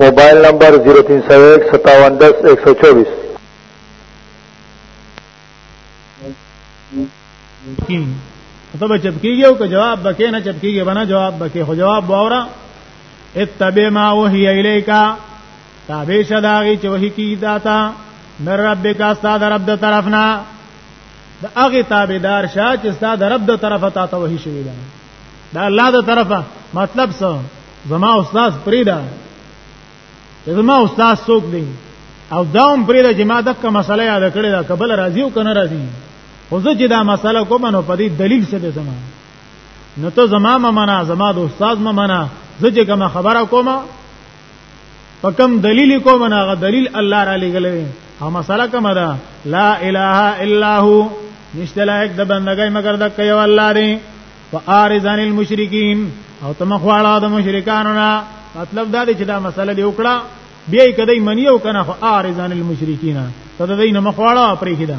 موبایل نمبر 03015710124 ته به چپکیږي او که جواب بکې نه چپکیږي بنا جواب بکې خو جواب باورا اتبع ما وحی الیکا تابع شداغي چې وحی کی داتا من ربک استاد رب د طرفنا د هغه تابعدار شه چې استاد رب د طرفه تا ته وحی شوی دی دا الله د طرفه مطلب څه زما استاد پریدا زما استاد څوک دی او دا هم پریدا چې ما دغه مسله یاد کړې دا قبل راضی او کنه راضی خو زه چې دا مسله کوم نو په دې دلیل څه دی زما نو ته زما ممنه زما د استاد ممنه زه چې کوم خبره کوم په کوم دلیل کوم نه غ دلیل الله را لګلې او مسله کوم ده لا اله الا هو نشته لایک د بندګۍ مگر د کوي الله دی فارزان المشرکین او تم خواړه د مشرکانو نه مطلب دا دی چې دا مسله دی وکړه بیا کدی منی او کنه فارزان المشرکین ته د دین مخواړه پرې کیده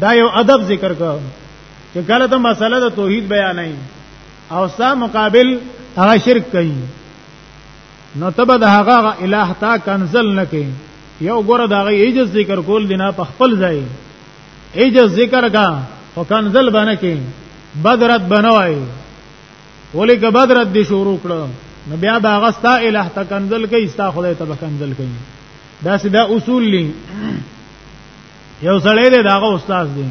دا یو ادب ذکر کو چې کله ته مسله د توحید بیان نه او سا مقابل هغه شرک کوي نو تبه د هغه الہ تا کنزل نه کوي یو ګوره دا غي ایجز ذکر کول دینا په خپل ځای ایجز ذکر کا او کنزل باندې کوي بدرت بنوای ولې که بدرت دي شروع کړو نو بیا دا غستا الہ تکنزل کوي ستا خدای ته کنزل کوي دا سدا اصول لې یو سړی دی داغه استاد دی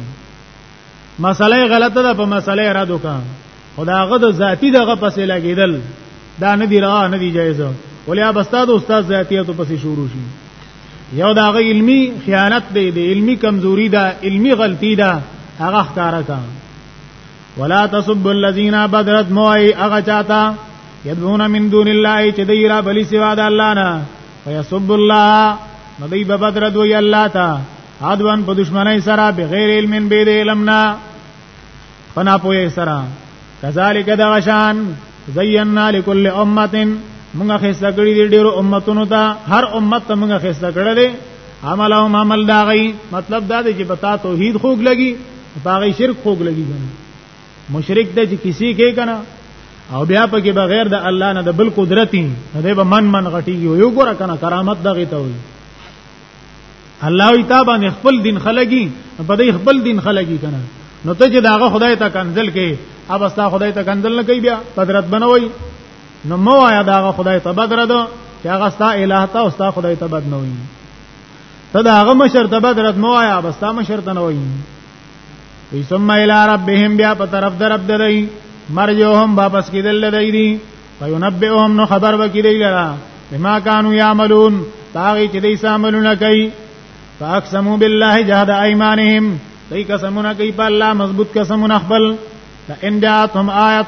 مسله غلطه ده په مسله را دوکا خداغه د ذاتی دغه پسې لګیدل دا نه دی را نه دی جایز ولیا بستاد استاد ذاتیه ته پسې شروع شي یو داغه علمی خیانت دی دی علمی کمزوری ده علمی غلطی ده هغه ښکارا کا ولا تسب الذين بدرت موي هغه چاته يدعون من دون الله چې دی را بلی سوا د الله نه فیسب الله نو دی به بدر دوی الله تا عدوان په دشمنی سره بغیر علم به دی علمنا فنا پوی سره کذالک دغشان زینا لكل امه موږ خسته کړی دی ډیرو امتونو ته هر امت ته موږ خسته کړی دی عمل او عمل دا غي مطلب دا دی چې پتا توحید خوګ لګي پاغي شرک خوګ لګي مشرک ته چې کسی کې کنه او بیا پکې بغیر د الله نه د بل قدرتي نه دی به من من غټيږي یو ګره کنه کرامت دغه ته وي الله وی تا باندې خپل دین خلګي په دې خپل دین خلګي کنه نو ته چې داغه خدای ته کنزل کې اب استا خدای ته کنزل نه کوي بیا قدرت بنوي نو مو آیا داغه خدای ته بدر ده چې هغه استا الہ ته استا خدای ته بد نه وي ته داغه مشر ته بدرت مو آیا بستا مشر ته نه وي وی ثم الى ربهم بیا په طرف درب ددای مرجوهم واپس کیدل دای دی فینبئهم نو خبر وکړي دی لرا بما كانوا يعملون تاغي چې دې ساملونه کوي فاقسموا بالله جهد ايمانهم دې قسمونه کوي په الله مضبوط قسمونه خپل لئن جاءتهم آیه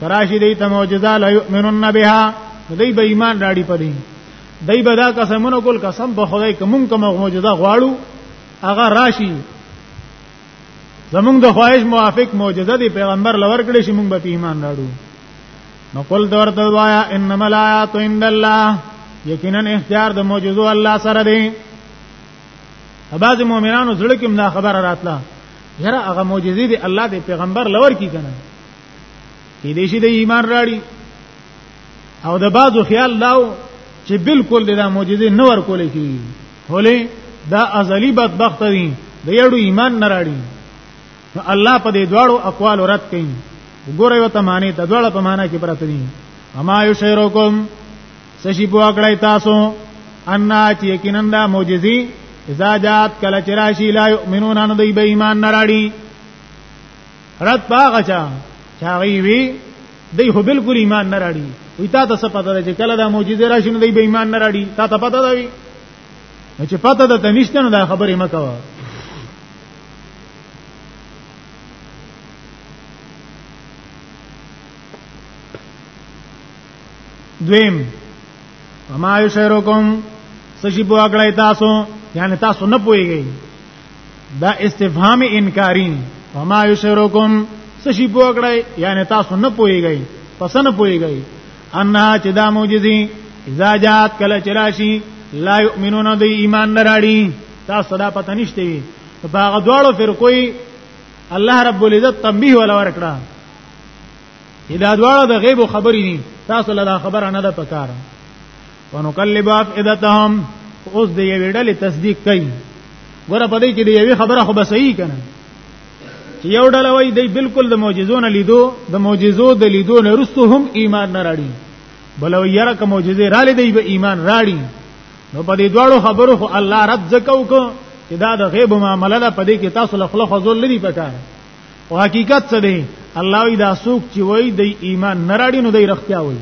کراشی دې ته معجزه لا يؤمنون بها دې به ایمان راړي پدې دای بدا قسمونو کول قسم په خدای کوم کوم معجزه غواړو هغه راشي زمونږ د خواهش موافق معجزه دی پیغمبر لور کړی شي مونږ به ایمان راړو نو قل دور ته وایا انما الایات عند الله یقینا اختیار د معجزو الله سره دی بعض مؤمنانو زړه کې منا خبره راتله یره هغه معجزې دی الله دی پیغمبر لور کی کنه کې دې شي د ایمان راړي او د بعضو خیال داو چې بالکل د معجزې نور کولې کیږي ولې دا ازلی بدبخت دي د یړو ایمان نه راړي نو الله په دې دواړو اقوال رد کړي وګوره یو ته معنی ته دواړه په معنی کې پراته دي اما یو شیروکم سشي بوا کړی تاسو ان چې یقینا دا معجزي اذا جات کله چرشی لا یؤمنون ان دوی به ایمان نه راړي رد پاغه چا چاغي وی دی خو بالکل ایمان نه راړي وی تا ته څه پته ده چې کله دا معجزه راشي نو دی به ایمان نه راړي تا ته پته ده وی چې پته ده ته نشته نو دا خبره مکوه دویم وما یشرکم سشی بو اکړای تاسو یعنی تاسو نه پويږئ دا استفهام انکاری وما یشرکم سشی پوکړی یعنی تاسو نه پویږئ پس نه پویږئ ان چې دا معجزې اذا جات کله چراشی لا یؤمنون دی ایمان نراړي تاسو دا پته نشته وي په هغه دواړو فرقوي الله رب العزت تنبیه ولا ورکړه دا دواړه د غیب خبرې دي تاسو له خبره نه ده پکاره ونقلب افئدتهم اوس د یوې ډلې تصدیق کوي ګوره په دې کې د یوې خبره خو به صحیح کنه چې یو ډله وایي دی بالکل د معجزو نه لیدو د معجزو د لیدو نه رسو هم ایمان نه راړي بل وایي یره که معجزې را لیدي به ایمان راړي نو په دې دواړو خبرو خو الله رد زکو کو چې دا د غیب معاملې ده په دې کې تاسو له خلق حضور لري پکار او حقیقت څه دی الله وی دا سوق چې وای د ایمان نراړي نو د رښتیا وای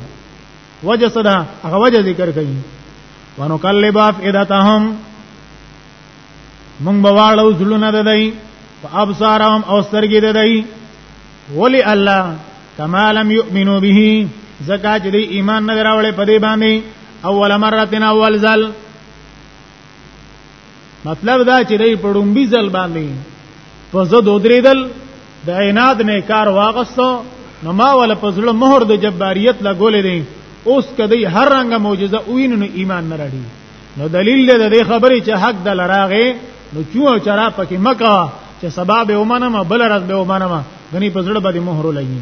وجه صدا هغه وجه ذکر کوي ونقلب افئدتهم مونږ بواړو زلون د دای او ابصارهم او سترګې د دای ولی الله کما لم یؤمنو به زکات دې ایمان نه راوړې په دې باندې اول مره اول ځل مطلب دا چې دی په ډومبي ځل باندې په زد ودریدل د عناد نه کار واغستو نو ما ول په زړه مهر د جباریت لا ګولې دی اوس کدی هر رنګ معجزه وین نو ایمان نه راړي نو دلیل دې د خبرې چې حق د لراغه نو چوه چرا پکې مکا چې سبا به ومنم بل راز به ومنم غني په زړه باندې مهر لګي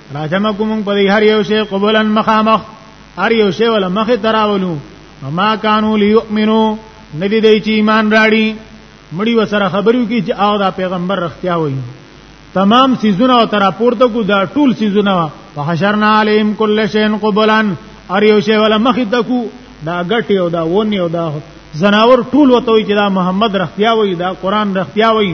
راجم کوم په هر یو شی قبولن مخامخ هر یو شی ول مخه تراولو ما کانو لیؤمنو ندی دی چې ایمان راړي مړی وسره خبرو کی چې او دا پیغمبر رختیا وایي تمام سیزونه او تر پورته کو دا ټول سیزونه فحشرنا علیهم کل شین قبلان ار یو شی ولا مخ تکو دا غټي او دا ونی او دا زناور ټول وته چې دا محمد رختیا وایي دا قران رختیا وایي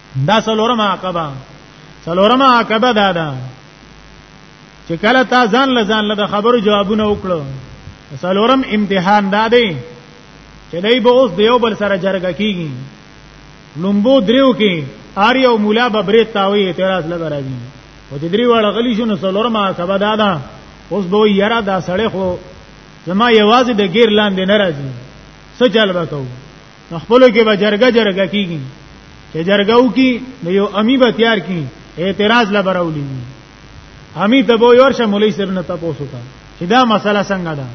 دا سلورم عقبه سلورم عقبه دا ده چې کله تا ځان له ځان له خبرو جوابونه وکړو سلورم امتحان دا دی چې دای به اوس دیو بل سره جرګه کیږي لومبو دریو کې آری او مولا به برې تاوي اعتراض لګ راځي او چې دریو واړه غلی شنو سلورم عقبه دا ده اوس به یاره دا سړی خو زما یوازې د غیر لاندې نه راځي څه چل وکاو نو خپل کې به جرګه جرګه کیږي چې جرګه وکي نو یو امی به تیار کی اعتراض لا براولي امی ته به یور شه مولوی صاحب نه تاسو ته چې دا مسله څنګه ده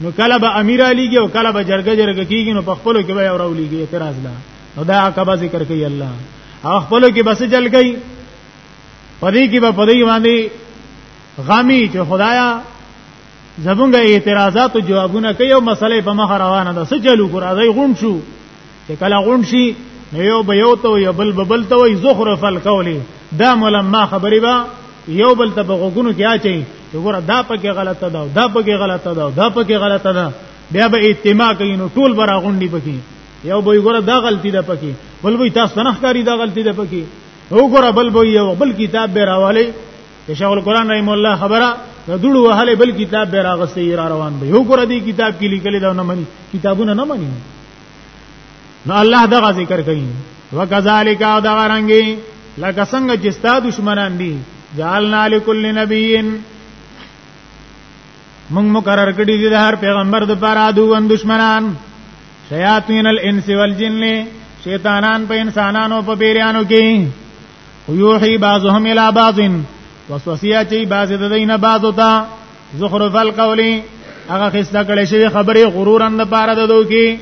نو کله به امیر علیږي او کله به جرګه جرګه کیږي نو په خپل کې به اورولیږي اعتراض ده نو دا عقبه ذکر کوي الله او خپل کې بس جل گئی پدې کې به پدې باندې غامي چې خدایا زمونږ اعتراضات او جوابونه کوي او مسلې په مخ روانه ده څه چلو کو راځي غون شو چې کله غون شي نو یو به یو ته یو بل ببل ته وي زخرف القول دا ملما خبرې با یو بل ته بغوګونو کې اچي چې ګوره دا پکې غلطه ده دا پکې غلطه ده دا پکې غلطه ده بیا به اجتماع کوي نو ټول برا غونډي پکې یو به ګوره دا غلطي ده پکې بل به تاسو نه ښکاری دا غلطي ده پکې وګوره بل به یو بل کتاب به راوالي د شیخ القرآن رحم الله خبره د دوړو وهله بل کتاب به راغسته را روان به یو ګره دی کتاب کې لیکل دا نه مني کتابونه نه مني نو الله دغه ذکر کوي وکذالک او دغه رنګي لکه څنګه چې ستا دشمنان دي جعلنا لكل نبي موږ مقرر کړی دي د هر پیغمبر د پاره دوه دشمنان شیاطین الانس والجن شیطانان په انسانانو په پیرانو کې ويوحي بعضهم الى بعض وسوسياتي بعض ددين بعض تا زخرف القول هغه خسته کړي شي خبري غرورن د پاره د دوکي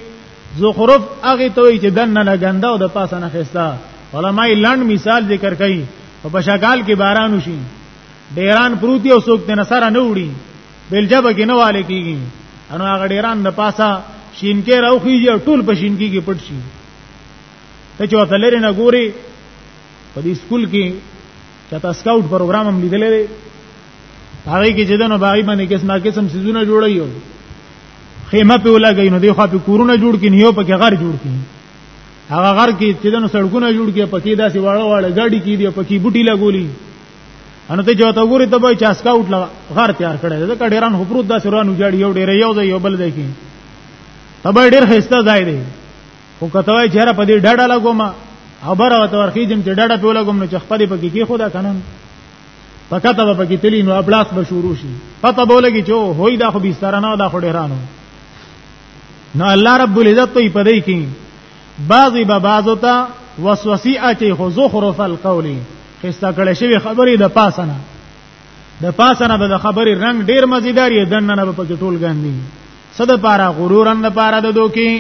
زخرف هغه توي چې دنه نه ګنده او د پاسه نه خسته علماء لند مثال ذکر کوي په بشکال کې باران وشي ډیران پروتي او سوک نه سره نه وړي بلجب کې نه والي کیږي انو هغه ډیران د پاسه شینکې راوخیږي ټول په شینکې کې پټ شي ته چې ورته لري نه ګوري په دې سکول کې چې تاسو سکاوټ پروګرام هم لیدلې دی هغه کې چې دنو باغی باندې کس نا قسم سيزونه جوړي یو خیمه په ولګي نو دی خو په کورونه جوړ کې نیو په کې غر جوړ کې هغه غر کې چې دنو سړکونه جوړ کې پکې داسې واړه واړه ګاډي کې دی پکې بوټي لګولي ان ته جو ته ګوري ته به چاسکا اوټ لگا غار تیار کړي دا کډیران حفروت دا سرانو جاړي یو ډیر یو ځای یو بل ځای کې تبه ډیر خسته ځای دی خو کته وای چیرې په دې ډډه لګوم خبر او تورخی جم چې ډډه په لګوم نو چې خپل په کې خدا کنن پکته په کې تلی نو ابلاس به شروع شي پته بولګي چې هوی دا خو بيستر نه دا خو ډیرانو نو الله رب العزت په پدې کې بعضی به بعضو ته وسوسه اچي خو زخرف القول خستا کړه شوی خبرې د پاسنه د پاسنه به خبرې رنگ ډیر مزیدار یې دنه نه په کې ټول ګاندي صد پارا غرورن د پارا د دوکي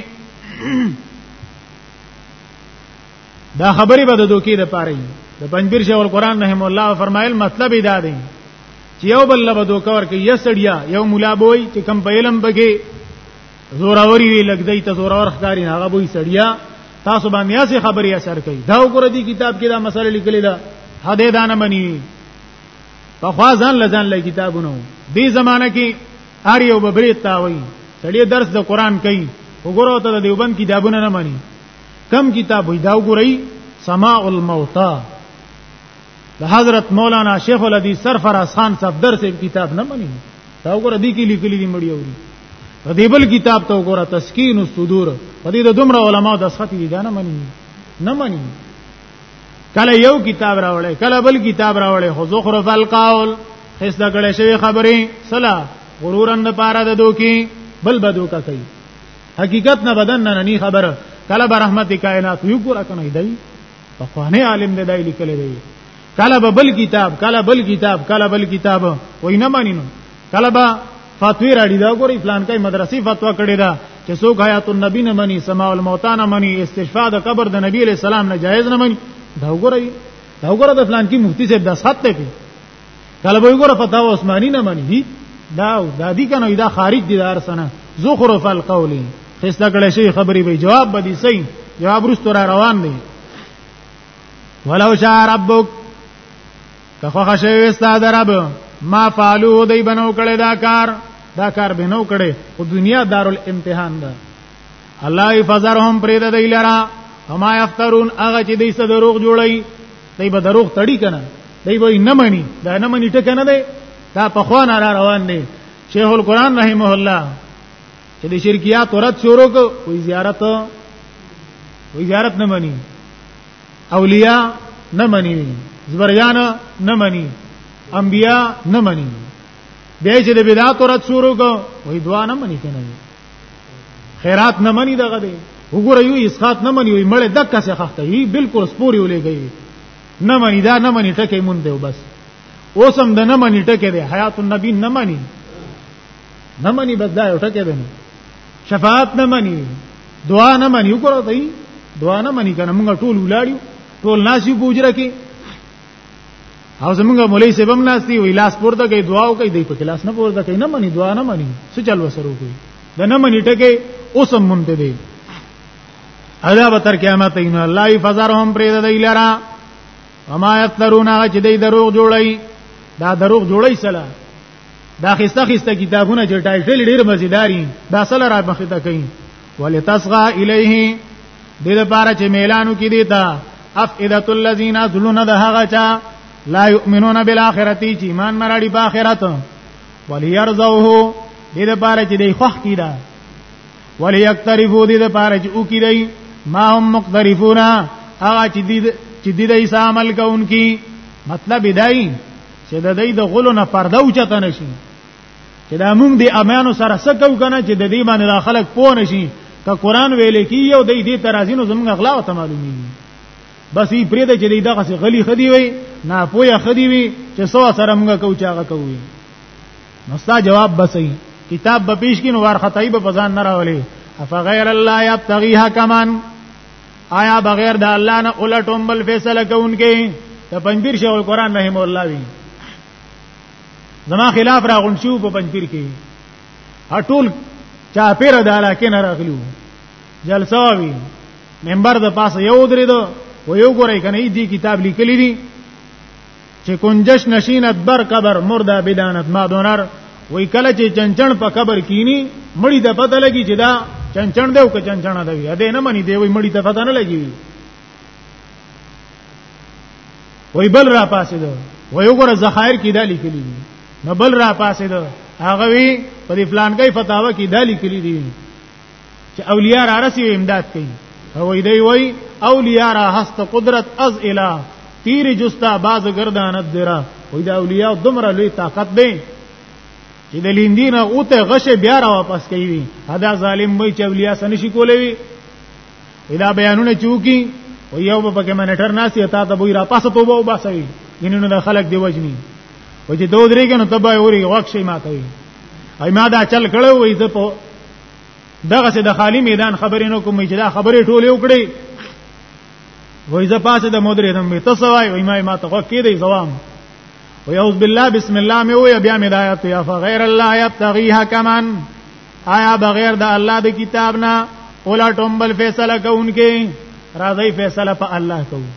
دا خبرې به د دوکي د پاره د پنځبیر شیخ القرآن رحم الله فرمایل مطلب دا دی چې یو بل له دوکا ورکه یا سړیا یو مولا بوي چې کم په علم بګي زوراوري وی لګدای ته زوراور ښکاری هغه بوي سړیا تاسو باندې یاسي خبرې اثر کوي دا وګوره دي کتاب کې دا مسله لیکلې ده هدا دانه مني په خوا ځان لزان لې کتابونو دې زمانہ کې هر یو به برید تاوي سړی درس د قران کوي وګورو ته د دیوبند کتابونه نه مانی کم کتاب وي دا وګورئ سماع الموتى د حضرت مولانا شیخ الحدیث سرفراز خان صاحب درس کتاب نه مانی دا وګوره دی کې لیکلي دي مړی اوري دې بل کتاب ته وګوره تسکین الصدور په دې د دومره علما د سخت دي دا نه مانی نه مانی کله یو کتاب راوړې کله بل کتاب راوړې خو زخرف القول هیڅ د کړه شوی خبرې صلا غرورن د پاره د دوکي بل بدوکا کوي حقیقت نه بدن نه ني خبره کله به رحمت کائنات یو ګور کنه دی په خوانه عالم دی دای لیکل دی کله به بل کتاب کله بل کتاب کله بل کتاب وای نه مانی نو کله به فتوی راړي دا ګوري پلان کوي مدرسې فتوا کړې ده چې څوک حیات النبی نه مني سماع الموتان نه مني استشفاء د قبر د نبی له سلام نه جایز نه مني دا وګورئ دا وګوره د پلان کې مفتی صاحب د سات ته کله به وګوره فتاوا عثماني نه مني دا دا دي کنه دا خارج دي دار سنه زخرف القول خسته کړه شي خبري به جواب بدي سي جواب رستور روان دي ولو شاء ربک که خوښه شوی وستا درب ما فعلو دی بنو کړي دا کار دا کار بنو کړي او دنیا دارالامتحان ده الله فزرهم پرې د دی لرا وما یفترون هغه چې دی څه دروغ جوړي دی به دروغ تړي کنه دی به نه مني دا نه مني ټکنه دی دا په خوان را روان دی شیخ القران رحمه الله چې د شرکیات ورت شروع کو وی زیارت وی زیارت نه مني اولیاء نه مني زبریان نه مني انبیا نه مني بیا چې د بدعت رد شروع کو وای دعا نه مني کنه خیرات نه مني دغه دی وګوره یو اسقات نه مني وي مړ دک څه خخته وي بالکل سپوري ولېږي نه مني دا نه مني ټکه مونږ دی بس اوسم د نه مني ټکه دی حیات النبی نه مني نه مني بس دا یو ټکی دی شفاعت نه مني دعا نه مني وکړو دی دعا نه مني کنه موږ ټول ولاړیو ټول ناشي بوجره کې او زمونږ مولوی سیبم ناشتي وی لاس پورته کوي دعا کوي دی په کلاس نه پورته کوي نه مني دعا نه مني څه چل وسرو کوي دا نه مني ټکی اوسم مونته دی ادا به تر قیامت ان الله فزرهم پرې د دی لرا وما یترون چې دی دروغ جوړي دا دروغ جوړي سلام دا خسته خسته کتابونه چې ټایټل ډیر مزیداری دا سره را مخې ته کوي ولتصغى الیه د دې لپاره چې میلانو کې دی تا افئده الذین ظلون ده هغه چا لا یؤمنون بالآخرة چې ایمان مراړي په آخرت وليرزوه دې د پاره چې دی خوخ کیدا وليقترفو دې د پاره چې او کیدای ما هم مقترفون هغه چې دې چې دې عمل کوونکی مطلب دی چې د دې د غلو نه پرده اوچته نشي چې دا موږ د امانو سره سکو کنه چې د دې باندې د خلک پوه نشي که قران ویل کی یو د دې ترازینو زموږ اغلا او معلومي بس یې پرې د چې دې دغه سي غلي خدي وي نه پوهه خدي وي چې سو سره موږ کو چې هغه کوي نو ستا جواب بسې کتاب به پیش کین ور خطای به پزان نه راولي افغیر الله یبتغیها کمان آیا بغیر د الله نه اولټوم بل فیصله کوونکې د پنځیر شیخ القرآن رحم الله وی زما خلاف را غون شو په پنځیر کې اټول چا پیر د علاقې نه راغلو جلسه وی منبر د پاسه یو درې دو و یو ګورې کنه دې کتاب لیکلی دي چې کنجش نشینت بر قبر مردا بدانت ما دونر وای کله چې چنچن په قبر کینی مړی د پته لګی چې دا چنچن دی او که چنچن نه دی دا نه منی دی وای مړی ته پته نه لګی وای بل را پاسې ده وای وګوره ذخایر کې دا لیکلی دی نو بل را پاسې ده هغه وی په فلانګي فتاوا کې دا لیکلی دی چې اولیاء را رسی امداد کوي او دی وای اولیاء را هست قدرت از الہ تیر جستا باز گردانت درا وای دا اولیاء دمر لوی طاقت دی چې د لیندین او ته غشه بیا را واپس کوي ادا ظالم وای چې اولیاء سن شي کولې وی ادا بیانونه چوکي او یو په کې منټر ناسي تا ته وای را پاسه توبه وباسوي ینه د خلک دی وجنی و چې دوه درې کنه تبا اوري وښي ما کوي اي ما دا چل کړو وې زه په دغه څه د خالی میدان خبرې نو کوم چې دا خبرې ټولې وکړي وای ز پاسه د مدرې دم ته سوای وای ما ما ته وکې دی زوام وای اوس بالله بسم الله مې وای بیا مې دایات یا فغیر الله یبتغیها کمان آیا بغیر د الله د کتاب نه اولا ټومبل فیصله کوونکې راځي فیصله په الله کوو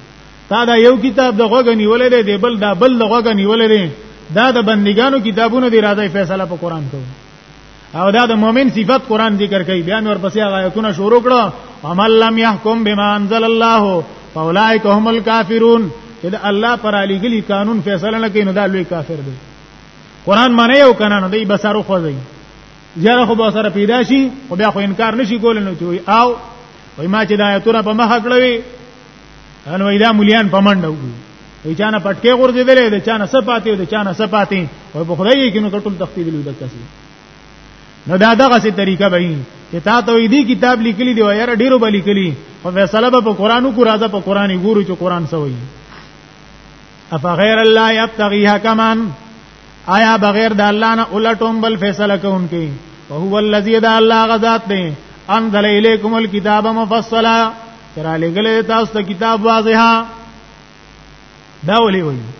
تا دا یو کتاب د غوګه نیولې دی دی بل دا بل د غوګه نیولې دی دا د بندګانو کتابونو دی راځي فیصله په قران کوو او دا د مؤمن صفت قران ذکر کوي بیا نور پسې آیاتونه شروع کړه ومن لم يحكم بما انزل الله فاولئک هم الكافرون چې د الله پر علی ګلی قانون فیصله نه کوي نو دا لوی کافر دی قران معنی یو کنه نو دی بسارو خو دی زیاره خو به سره پیدا شي خو بیا خو انکار نشي کول نو چې او وای ما چې دا آیتونه په مخ کړوي ان وای دا مليان پمنډو وی چانه پټکي غورځیدلې د چانه سپاتې د چانه سپاتې او په خدای کې نو کټول تختیدل د کسي نو دا دغه سي طریقه به چې تا ته دې کتاب لیکلي دی یاره ډیرو به لیکلي خو فیصله به په قرانو کو راځه په قران ګورو چې قران سوي اف غیر الله یبتغی حکما آیا بغیر د الله نه الټوم بل فیصله کوونکی وهو الذی د الله غذات دی انزل الیکم الكتاب مفصلا ترا لګلې تاسو ته کتاب واضحه دا ولي وایي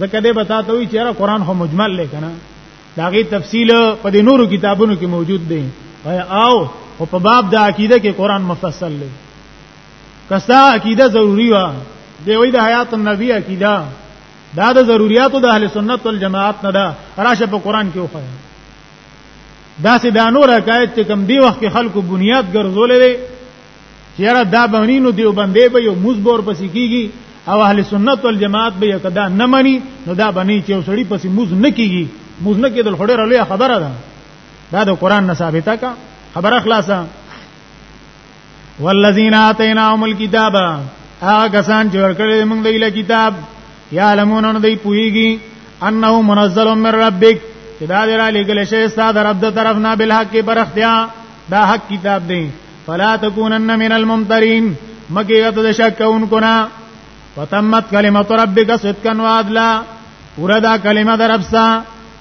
ځکه دې بتا ته وی چې قرآن خو مجمل لې کنه داغه تفصیل په دې نورو کتابونو کې موجود دی او او په باب د عقیده کې قرآن مفصل لې کستا عقیده ضروری و دی وی د حیات النبی عقیده دا د ضرورتو د اهل سنت والجماعت نه ده راشه په قرآن کې وخه دا سې دا نور حکایت چې کم دی وخت کې خلکو بنیاد ګرځولې یاره دا بنینو دیوبندې به یو مزبور پسې کیږي او اهل سنت والجماعت به یکدا نه مني نو دا بنی چې وسړي پسې موز نه کیږي موز نه کېدل خړې رلې خبره ده دا د قران نه ثابته کا خبره خلاصه والذین آتیناهم الكتاب هغه کسان چې ورکړل موږ دیله کتاب یا لمون ان دی پویږي انه منزل من ربک چې دا درا لګل شي ستاسو رب د طرف نه بل حق پر اختیا دا حق کتاب دی فلا تکونن من الممترین مګي غته د شک کوونکو نه وتمت کلمت ربک صدقا وعدلا پورا دا کلمه در افسا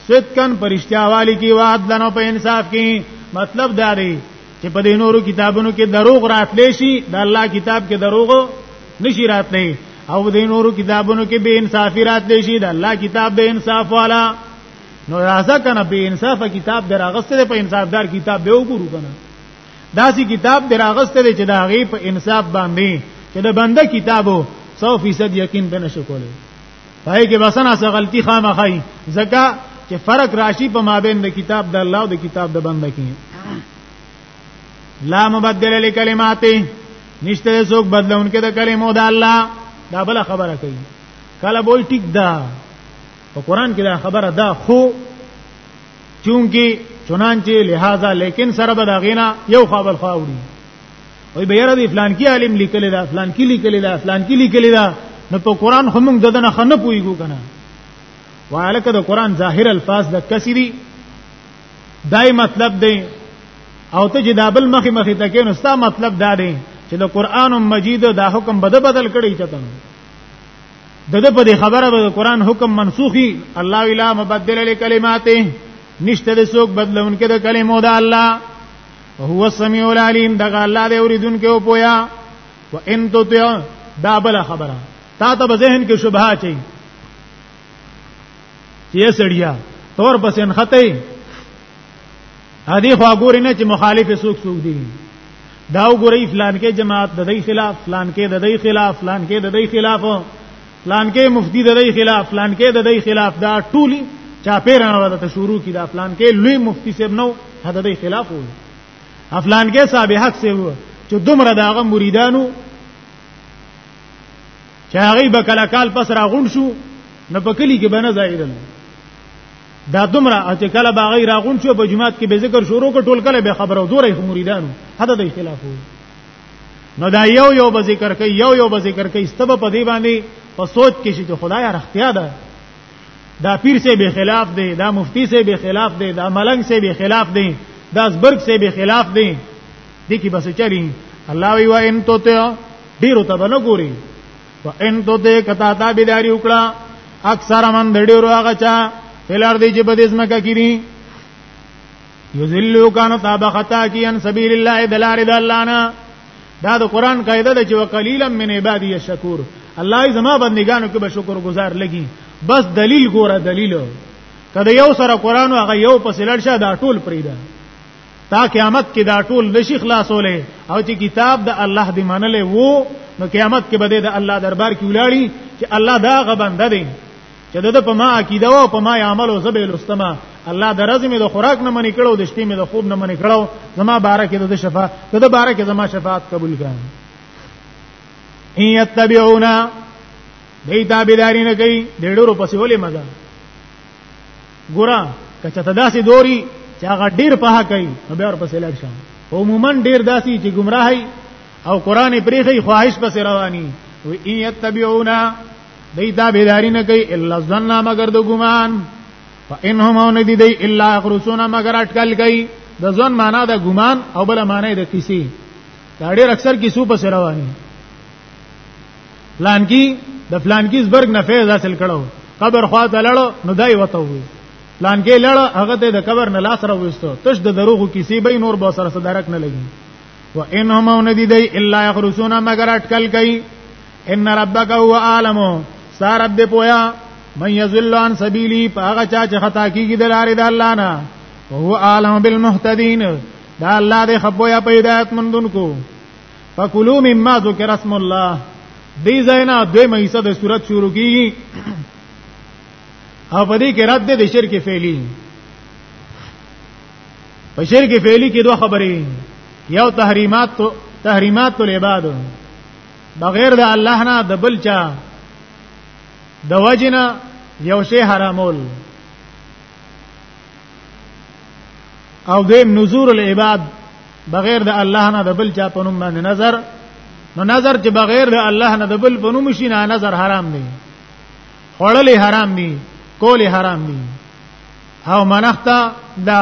صدقا پرشتیا والی کی وعدلا نو په انصاف کی مطلب دا دی چې په دې نورو کتابونو کې دروغ راتلې شي د الله کتاب کې دروغ نشي راتلې او د نورو کتابونو کې به انصافی راتلې شي د الله کتاب به انصاف والا نو راځه کنه به انصاف کتاب دراغسته په انصافدار کتاب به وګورو کنه داسې کتاب دی راغسته دی چې دا غي په انصاف باندې چې د بنده کتابو 100% یقین به نشو کولای پای کې بسنه سره غلطي خامخای زکه چې فرق راشي په مابین د کتاب د الله او د کتاب د بنده کې لا مبدل لکلماته نشته څوک بدلون کې د کلمو د الله دا بل خبره کوي کله بول ټیک دا په قران کې دا خبره دا خو چونکی چنانچه لہذا لیکن سره به دا غینا یو خبر خاوري وای به یاره دی فلان کی عالم لیکل دا فلان کی لیکل دا فلان کی لیکل دا نو په قران خو موږ ددن خنه پویګو کنه وعلک د قران ظاهر الفاظ د کسری دای مطلب دی او ته چې دابل مخې مخې تکې نو ستا مطلب دا دی چې د قران مجید دا حکم بده بدل کړی چته دغه په دې خبره به قرآن حکم منسوخي الله الا مبدل لکلماته نشته د څوک بدلونکو د کلمو د الله هو السميع العليم دغه الله دې اوریدونکو او پویا وان تطع دا بل خبره تا ته ذهن کې شبهه چي چې سړیا تور پسې خطې هدي خو ګوري نه چې مخالف سوق سوق دي دا وګوري فلان کې جماعت د دې خلاف فلان کې د دې خلاف فلان کې د دې خلاف فلان کې مفتی د دې خلاف فلان کې د دې خلاف دا ټولي چا پیرانه ورته شروع کی دا فلان کې لوی مفتی سیب نو هدا دې خلاف وو افلان کې صاحب حق سی وو چې دومره داغه مریدانو چې هغه به کله کال پس راغون شو نه پکلی کې بنه ځایدل دا دومره چې کله باغی راغون شو په جماعت کې به ذکر شروع کړ ټول کله به خبرو دوره مریدانو حتی د اختلاف وو نو دا یو یو به ذکر کوي یو یو به ذکر کوي ستب په دی باندې په سوچ کې شي چې خدای رختیا ده دا پیر سے به خلاف دی دا مفتی سے به خلاف دی دا ملنګ سے به خلاف دی دا زبرګ سے به خلاف دی دي کې بس چلی الله وی و ان تو ته ډیرو ته بنګوري وان تو دې کتا تا بيداری وکړه اکثر من ډیرو هغه چا فلر دی چې بدیس مکه کړي یذلوا کانوا تابختا کی ان سبیل الله دلار دلانا دا د قران قاعده ده چې وقلیلا من عبادی الشکور الله زما بندگانو کې به شکر گزار لګي بس دلیل ګوره دلیل کله یو سره قران هغه یو پسې لړ شه دا ټول پریدا تا قیامت کې دا ټول نشي خلاصولې او چې کتاب د الله دی منلې وو نو قیامت کې به د الله دربار کې ولاړی چې الله دا غبنده دی چې د په ما عقیده او په ما عمل او زبې لستما الله د رزم د خوراک نه منې کړو د شپې مې د خوب نه منې کړو زما بارکه د شفاعت د بارکه زما شفاعت قبول کړه ان یتبعونا دې تابعداري نه کوي د ډورو پسې ولې مزه ګورا کچته داسې دوري چې هغه ډیر په حق کوي نو بیا ورپسې لاړ شم عموما ډیر داسي چې گمراهي او قران پرېږي خواهش پس رواني و ان يتبعون دای دا بیداری نه کوي الا ظن مگر د ګمان فانهم او ندی دی الا اخرسون مگر اٹکل کوي د ځن معنا د ګمان او بل معنا د کیسې دا ډېر اکثر کیسو پس رواني پلانکی د پلانکی زبرګ نه فیض حاصل کړو قبر خوا ته لړو نو دای وته وي پلانکی لړ هغه ته د قبر نه لاس را وستو تش د دروغو کیسې به نور به سره صدارک نه لګي و انهم وندی دی الا یخرسون مگر اٹکل کئ ان ربک هو عالم سارب دی پویا من یذل عن سبیلی پاغه چا چې خطا کیږي د لارې د الله نه هو عالم بالمهتدین دا الله دې خپویا پیدایت مندونکو فکلوا مما ذکر اسم الله دې زینا دوی مېسه د صورت شروع کیږي او په دې کې رد دې شرک فعلی په شرک فعلی کې دوه خبرې یو تحریمات تو تحریمات العباد بغیر د الله نه د بل چا د وجنه یو شی حرامول او دیم نزور العباد بغیر د الله نه د بل چا په نوم باندې نظر نو نظر چې بغیر د الله نه د بل په نوم شي نه نظر حرام دی خړلې حرام دی کولې حرام دی او منختا دا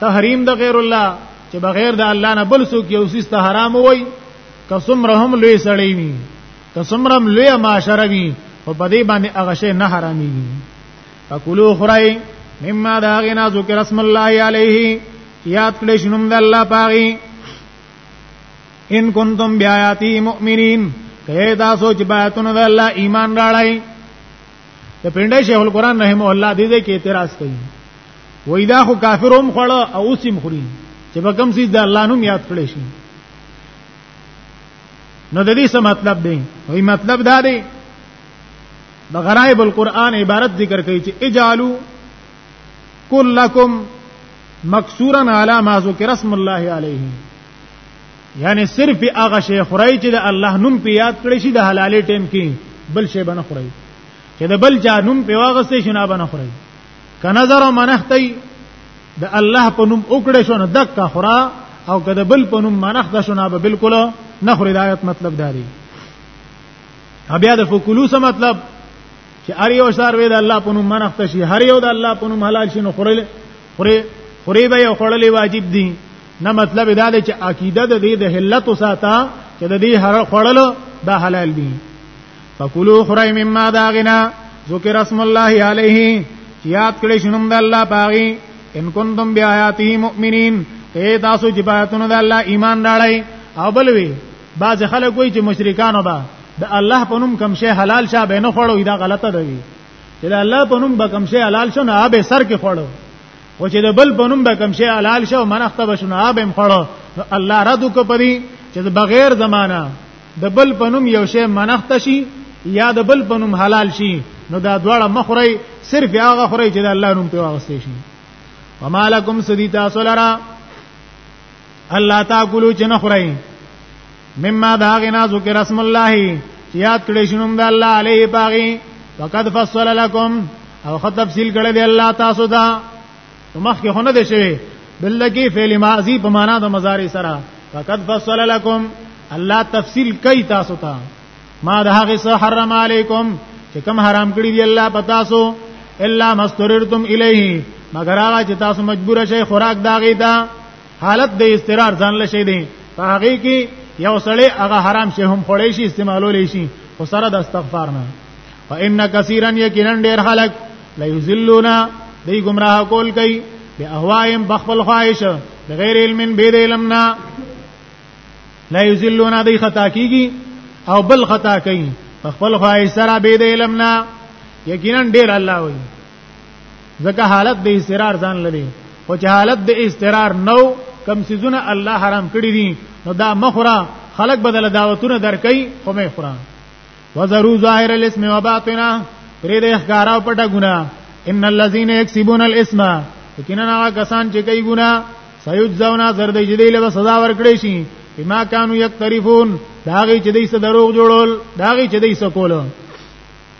تحریم د غیر الله چې بغیر د الله نه بل څوک یو سیس ته حرام وای قسم رحم لوی سړی وي قسم رحم لوی معاشره وي او په دې باندې هغه شی نه حرامي فکلوا خرای مما داغنا ذکر اسم الله علیه یاد کړئ شنو د الله پاغي ان کنتم بیااتی مؤمنین کله دا سوچ بیاتونه د الله ایمان راړای ته پنده شیخ القران رحم الله دې دې کې اعتراض کوي وای دا خو کافروم خړه او اوسم خوري چې په کوم سیز د الله نوم یاد کړی شي نو د دې څه مطلب دی وای مطلب دا دی د غرائب القرآن عبارت ذکر کوي چې اجالو کلکم مکسورا علی ما ذکر اسم الله علیه یعنی صرف هغه شی خورای چې د الله نوم په یاد کړی شي د حلالې ټیم کې بل شی بنه خورای چې د بل چا نوم په واغستې شنه بنه خورای ک نظر منحتی د الله په نوم وکړې شو نه دک خورا او کده بل په نوم منخ د شنه به بالکل نه خوري د آیت مطلب داري بیا د فکلوس مطلب چې هر یو سار وې د الله په نوم منښت شي هر یو د الله په نوم حلال شي نو خورل خوري خوري به یو خورل واجب دي نه مطلب دا دی چې عقیده د دې د حلت ساته چې د دې هر خورل دا حلال دي فکلوا خرای مما داغنا ذکر اسم الله علیه چې یاد کړئ شنو د الله پاغي ان کنتم بیااته مؤمنین ته تاسو جباتون د الله ایمان راړی او بلوي بعض خلک وایي چې مشرکانو به د الله په نوم کوم شی حلال شه به نه خوړو دا غلطه ده وی چې د الله په نوم به کوم شی حلال شونه آب سر کې خوړو او چې د بل په نوم به کوم شی حلال شو منخته بشونه آب هم خوړو الله رد کو پدی چې بغیر زمانہ د بل په نوم یو شی منخته شي یا د بل په نوم حلال شي نو دا دواړه مخوري صرف هغه خوري چې د الله نوم په واغستې شي ومالکم سدیتا سولرا الله تاکلو چې نه خورئ مما دا غنا ذکر اسم الله چې یاد کړئ شنو د الله علیه باغی وقد فصل لكم او خد تفصیل کړی دی الله تاسو دا مخ کې هونه دي شوی بلکی فعل ماضی په معنا د مضارع سره وقد فصل لكم الله تفصیل کوي تاسو ته ما د هغه سره حرم علیکم چې کوم حرام کړی دی الله پتا سو الا مستررتم الیه مگر هغه چې تاسو مجبور شئ خوراک داغی دا حالت د استقرار ځان لشي دي په هغه کې یو سړی هغه حرام شی هم خړې شي استعمالول شي خو سره د استغفار نه فإن كثيرا یقینا ډیر خلک لا یذلونا دی گمراه کول کوي به اهوایم بخبل خواهش بغیر علم به د علمنا لا یذلونا دی خطا کیږي او بل خطا کوي خپل خواهش سره به د علمنا یقینا ډیر الله وي ځکه حالت د استقرار ځان لري او چې حالت د استقرار نو کم سيزونه الله حرام کړی دي نو دا مخره خلق بدل دعوتونه درکې خو مې خره وزرو ظاهر الاسم وباطنه پرې د احکار او پټه ګنا ان الذين يكسبون الاسم یقینا کسان چې کوي ګنا سيجزاونا زرد جدي له سزا ورکړي شي بما كانوا يقترفون داغي چې دې څه دروغ جوړول داغي چې دې څه کولو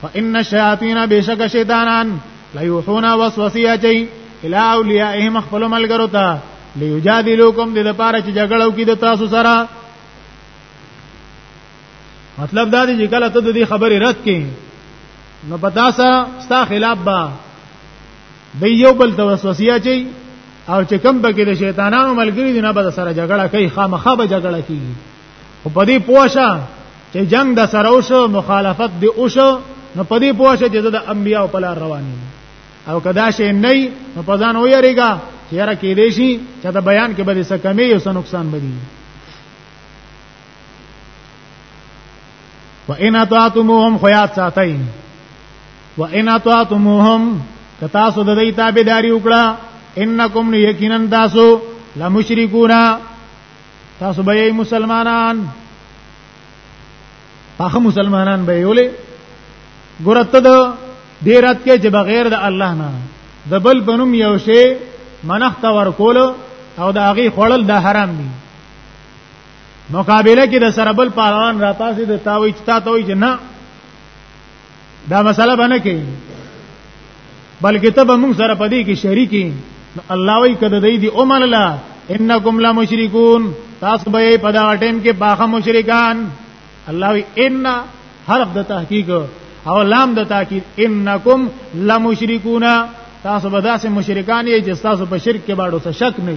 فان الشیاطین بشک شیطانان لا یوحون وسوسه چي الى اولیاءهم خپل ملګرو ته ليجادلوکم د لپاره چې جګړه وکړي د تاسو سره مطلب دا دی چې کله ته د دې خبرې رد کړي نو پتا سره ستا خلاف با د یو بل ته وسوسه چي او چې کم پکې د شیطانانو ملګری دي نه به سره جګړه کوي خامخا به جګړه کوي خو په دې پوښه چې جنگ د سره وشو مخالفت دی وشو نو په دې پوښه چې د انبیانو په لار روان دي او کدا شي نه نو په ځان ویریږي چې را کې دی شي چې دا بیان کې به څه کمی او څه نقصان بدی وان اطعتموهم خیات ساتین وان اطعتموهم کتا سو د دې تابعداري وکړه انکم یقینا تاسو لمشرکونا تاسو به مسلمانان هغه مسلمانان به یولې ګورته د ډیرات کې چې بغیر د الله نه د بل بنوم یو شی منخت ورکول او د هغه خړل د حرام دي مقابله کې د سربل پالان را پاسې د تاوي چتا توي جنا دا مسله باندې کې بلکې ته به موږ سره پدې کې شریکې الله وی کده دې دی اومن الله انکم لا مشرکون تاسو به په دا ټیم کې باخه مشرکان الله وی ان حرف د تحقیق او لام د تاکید انکم لا مشرکون تاسو به داسې مشرکان یې چې تاسو په شرک کې باړو څه شک نه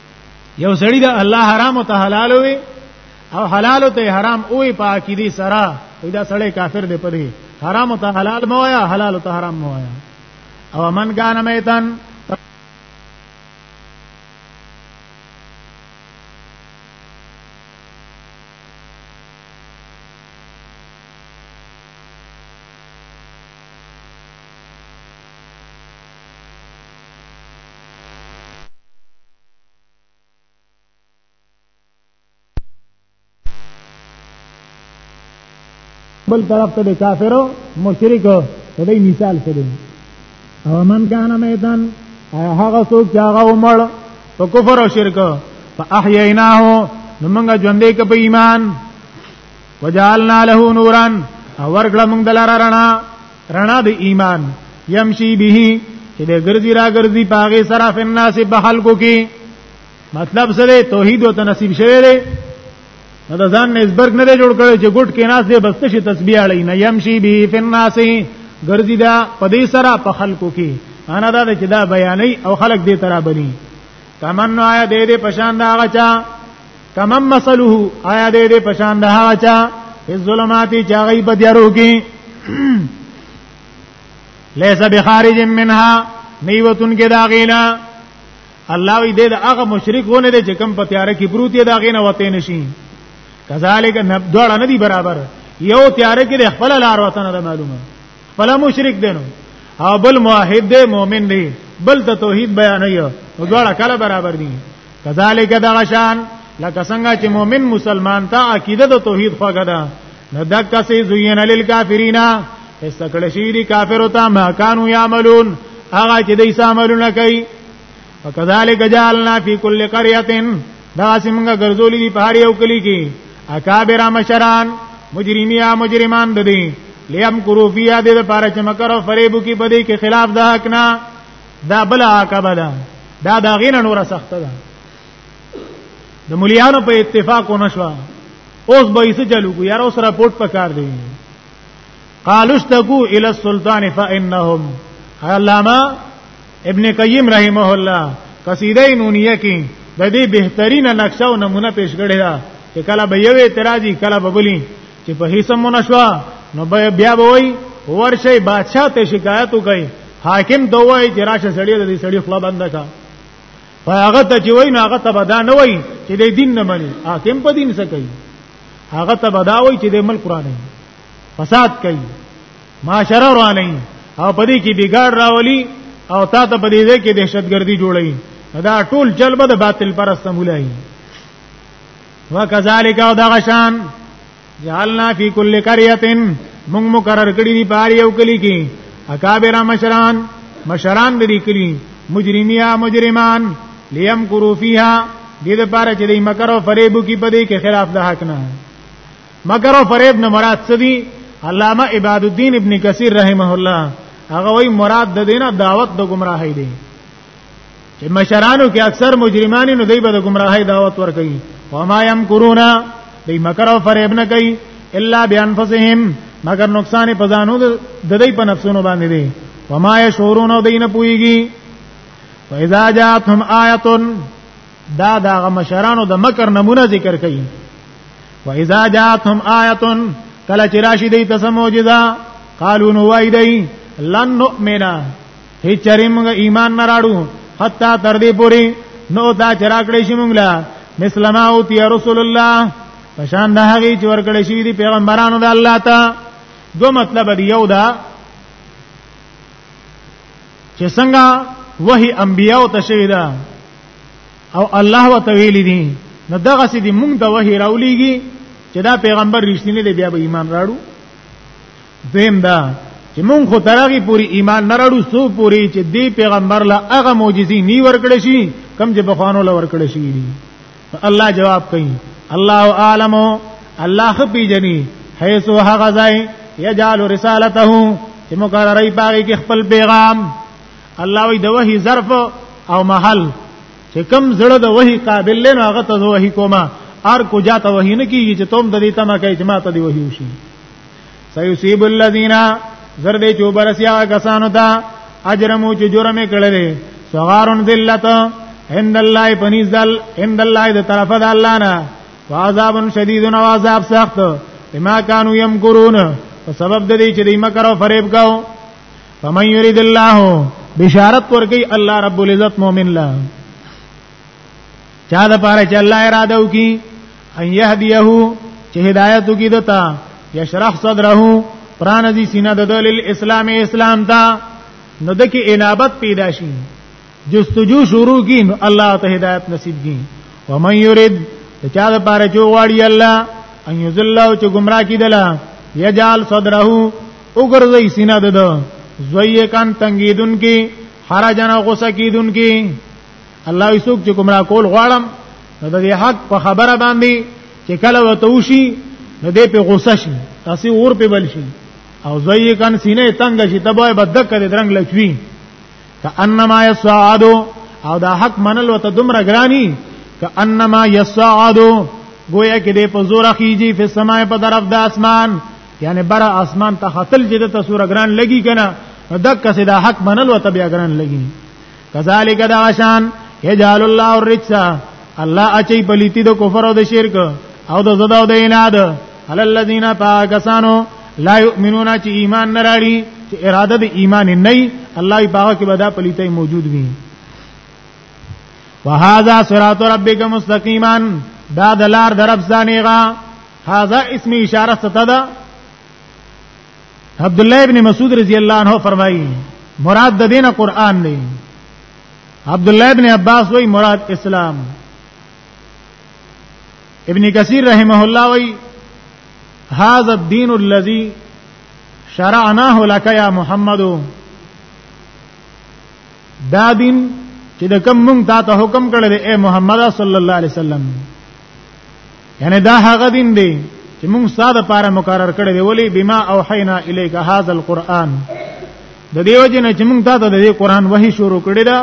یو سړی د الله حرام او حلال وي او حلال ته حرام او په عقیده سره دا سړی کافر دی پدې حرام ته حلال مو یا حلال ته حرام مو یا او من کان میتن بل طرف ته کافرو مشرکو ته دې مثال څه دی او من کان میدان هغه څوک چې هغه عمر په کفر او شرک فاحییناه نو موږ ژوندې کې په ایمان وجعلنا له نورا او ورکړه موږ دلاره رڼا رڼا د ایمان یمشي به چې د ګرځي را ګرځي پاغه سره فناس په خلکو کې مطلب سره توحید او تنصیب شوی دی نو د ځان نه اسبرګ نه جوړ کړي چې ګټ کې ناس دې بس شي تسبیح اړي نه یمشي به فناس ګرځي دا په دې سره په خلکو کې انا دا چې دا بیانې او خلک دې ترا بني تمنا دې دې پشان دا غچا کمن مثله آیا دې دې پشان ده چا په ظلماتي چا غیب دیارو کې لیس بخارج منها نیوتن کې داغینا الله وی دې هغه مشرکونه دې چې کم په تیار کې پروت دي داغینا وته نشي کذالک نبدړه ندی برابر یو تیار کې خپل لار وته نه معلومه خپل مشرک دینو او بل موحد دی مؤمن دی بل ته توحید بیان یو دوړه کله برابر دي کذالک دغه شان لکه څنګه چې مؤمن مسلمان ته عقیده د توحید خوګه ده نو دک سي زین للکافرین استکل شي دي کافر ته ما كانوا يعملون هغه چې دې عملونه کوي وکذالک جعلنا فی کل قريه دا سیمګه ګرځولې دي په هر یو کلی کې اکابر مشران مجرمیا مجرمان ددي لیم کروفیا دې لپاره چې مکر او فریب کې بدی کې خلاف ده حق نه دا بل عقبه ده دا دا غینه نور سخته ده د مليانو په اتفاق ونشو اوس به یې چلو کو یار اوس راپورټ پکار دی قالوا اشتكوا الى السلطان فانهم علامه ابن قیم رحمه الله قصیده نونیه کې د دې بهترینه نقشه او نمونه پیش کړی دا چې کله به یو اعتراضي کله به بلی چې په هیڅ مونږ شو نو به بیا به وای ورشي بادشاہ ته شکایت وکړي حاکم دوی چې راشه سړی د دې سړی خپل بنده کا په هغه ته چې وای نه هغه ته بدا نه وای چې د دین نه مني حاکم په دین څه کوي هغه ته بدا وای چې د ملک قران فساد کوي معاشره رواني او په دې کې بګار راولي او تا ته په دې کې دهشتګردي جوړي دا ټول چل به د باطل پرسته مولای وکذالک او دغه شان جعلنا فی کل قريه موږ مقرر کړی دی پار یو کلی کې اکابر مشران مشران دې کلی مجرمیا مجرمان لیم کرو فیها دې لپاره چې دې مکر او فریب کی پدې کې خلاف د حق نه مکر او فریب نه مراد څه دي علامه عباد الدین ابن کثیر رحمه الله هغه وی مراد د دینه دعوت د گمراهی دی چې مشرانو کې اکثر مجرمان نو دوی به د گمراهۍ دعوت ورکوي و ما يمکرون دوی مکر او فریب نه کوي الا بانفسهم مگر نقصان په ځانو د دوی په نفسونو باندې دي و ما يشعرون دوی نه پويږي فاذا جاءتهم آیه دا دا مشرانو د مکر نمونه ذکر کړي و اذا جاءتهم آیه کله چې راشي دی ته معجزه قالو نو وای دی لن نؤمنا هي چرې موږ ایمان نه راړو حتا تر دې پوري نو دا چرا کړې شي موږ لا مسلمه او تی رسول الله پشان د هغه چې ورکړې شي دي پیغمبرانو د الله ته دو مطلب دی یو دا چې څنګه وਹੀ انبیاو ته شوی دا او الله وتعالى دي نو دغه سي دي موږ ته وਹੀ راولېږي چې دا پیغمبر رښتینی دی بیا به ایمان راړو دویم دا چې مونږ خو ترغه پوری ایمان نه راړو سو پوری چې دی پیغمبر لا هغه معجزې نی ورکړې شي کم چې په خوانو لا ورکړې شي دي الله جواب کوي الله عالم الله خپي جني حيث هغه ځای يجعل رسالته چې مقرري باغی کې خپل پیغام الله وی د وحي ظرف او محل چې کم زړه د وحي قابل لنه هغه ته وحي کوما ار کو جاته وحي نه کیږي چې تم د دې تمه کوي چې ما ته دی وحي وشي سيصيب الذين زر دې چې برسیا کسانو ته اجرمو چې جرم کړل صغارن ذلت عند الله پنيز دل عند الله د طرف د الله نه وعذاب شديد او عذاب سخت بما كانوا يمكرون په سبب د دې چې دې مکر او فریب کاو فمن يريد الله بشارت ورکی الله رب العزت مؤمن لا چا د پاره چې الله اراده وکي ان يهديه چې هدايت وکي دتا يشرح صدره پران دي سینه د دل اسلام اسلام تا نو د کې انابت پیدا شي جستجو شروع کی نو الله ته هدايت نصیب کی ومن يريد چا د پاره چې واړی الله ان يذل او چې گمراه کی دلا يجعل صدره وګرځي سینه د زوی کان تنگیدون کی حرجن غوسه کیدون کی الله یې څوک چې گمراه کول غواړم نو د حق په خبره باندې چې کله وته وشي نو دې په غوسه شي تاسو اور په بل شي او زوی کان سینې تنگ شي تبوې بدک دې درنګ لچوي کانما یسعد او دا حق منل وته دومره ګرانی کانما یسعد گویا کې دې په زور خيږي په سماء په طرف د اسمان یعنی بر اسمان ته خطل جده ته سور ګران لګي کنه دک سدا حق منل وته بیا ګران لګي کذالک داشان یجعل الله الرجس الله اچي پلیتی د کفر او د شرک او د زدا او د عناد علی الذین پاکسانو لا یؤمنون چې ایمان نه راړي چې اراده د ایمان نه ای الله یې پاک کې بدا پلیتې موجود وي وهذا صراط ربک مستقیما دا دلار درب ځانېغا هاذا اسم اشاره ستدا عبد الله ابن مسعود رضی الله عنه فرمایي مراد د دین قران دی عبد الله ابن عباس وی مراد اسلام ابن کثیر رحمه الله وی هذا الدين الذي شرعناه لك يا محمد دا دین چې د کوم مونږ ته حکم کړل اے محمد صلی الله علیه وسلم یعنی دا هغه دین دی چې موږ ساده لپاره مقرر کړی دی ولی بما اوحینا الیک هاذا القرآن د دیو جن چې موږ تاسو د دې قران وحی شروع کړی دا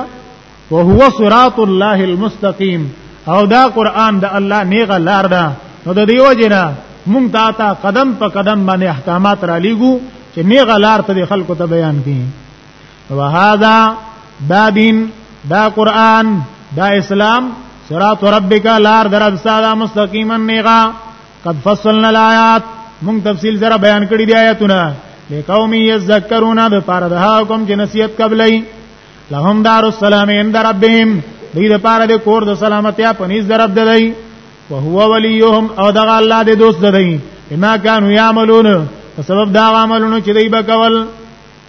او هو صراط الله المستقیم او دا قران د الله نیغه لار ده نو د دیو جن موږ تاسو قدم په قدم باندې احکامات را لېګو چې نیغه لار ته خلکو ته بیان کړي وهذا دا دین دا قران دا اسلام صراط ربک لار در استاد مستقیما نیغا قد فصلنا الایات مون تفصیل سره بیان کړی دی آیاتونه لقوم یذکرون د پاره د حکم چې نصیحت قبلای لهم دار السلام عند ربهم دې د پاره د کور د سلامتیا پنيز درب ددای او هو وليهم او دغه الله دې دوست ددای بما كانوا يعملون په سبب دا عملونو چې دوی به کول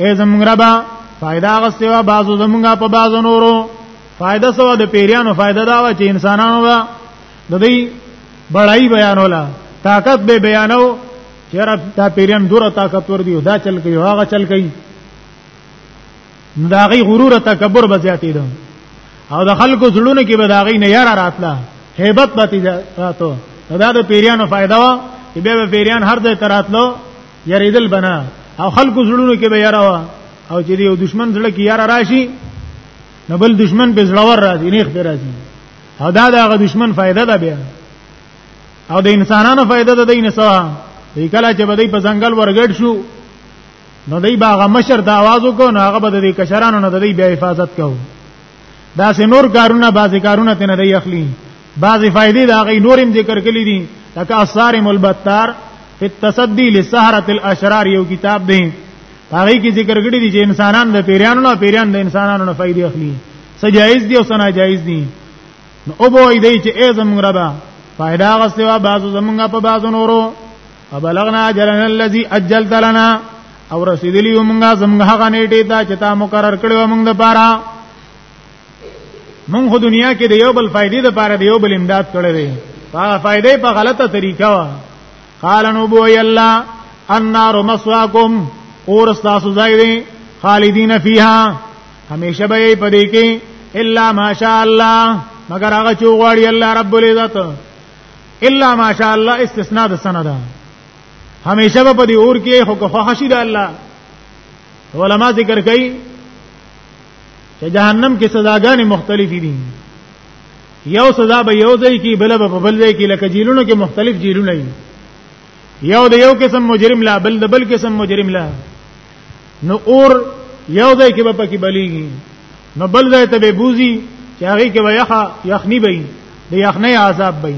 اے زمونږ ربا فائدہ غستوا بعضو زمونږه په بعضو نورو فائدہ سوا د پیریانو فائدہ دا و چې انسانانو دا د دې بړای بیانولا طاقت به بیانو چیرې دا پیریان دور طاقت ور دی دا چل کوي هغه چل کوي دا غي غرور تکبر به زیاتې ده او د خلکو زړونو کې به دا غي نه یاره راتله hebat به راتو دا د پیریانو فائدہ وا چې به پیریان هر ځای تراتلو یریدل بنا او خلکو زړونو کې به یاره وا او چې یو دشمن زړه کې یاره راشي نو بل دشمن به زړور راځي نیخ به راځي او دا دغه دشمن فائدہ ده بیا او د انسانانو فائدہ ده د انسان دی کله چې بدی په ځنګل ورګډ شو نو دی باغ مشر د आवाज وکړ نو هغه به د کشرانو نه د بیا حفاظت کوو دا سه نور کارونه بعضی کارونه تنه دی اخلي بعضی فائدې دا غي نورم ذکر کړی دي لکه اثارم البتار فی التصدی لسحرۃ الاشرار یو کتاب دی هغه کې ذکر کړی دي چې انسانان د پیرانو نه پیران د انسانانو نه فائدې اخلي سجایز دي او سنا جایز دي نو او به دی چې ای زمونږ ربا فائدہ غسوا بعضو زمونږه په بعضو نورو فبلغنا اجلنا الذي اجلت لنا او رسیدلی موږ زموږ هغه نیټه ته چې تا مقرر کړو موږ د پاره موږ خو دنیا کې د یو بل فائدې د پاره د یو بل امداد کړې وي هغه فائدې په غلطه طریقه وا قال نو بو الله النار مسواکم اور تاسو ځای دی خالدین فیها همیشه به یې پدې کې الا ماشاء الله مگر هغه چې غواړي الله رب العزت الا ماشاء الله استثناء د سند همیشه په دې اور کې خو که خوښي ده الله علما ذکر کوي چې جهنم کې سزاګانې مختلفې دي یو سزا به یو ځای کې بل به په بل ځای کې لکه جیلونو کې مختلف جیلونه دي یو د یو قسم مجرم لا بل د بل قسم مجرم لا نو اور یو ځای کې به پکې بلیږي نو بل ځای ته به بوزي چې هغه کې به یخه یخنی به د یخنۍ عذاب به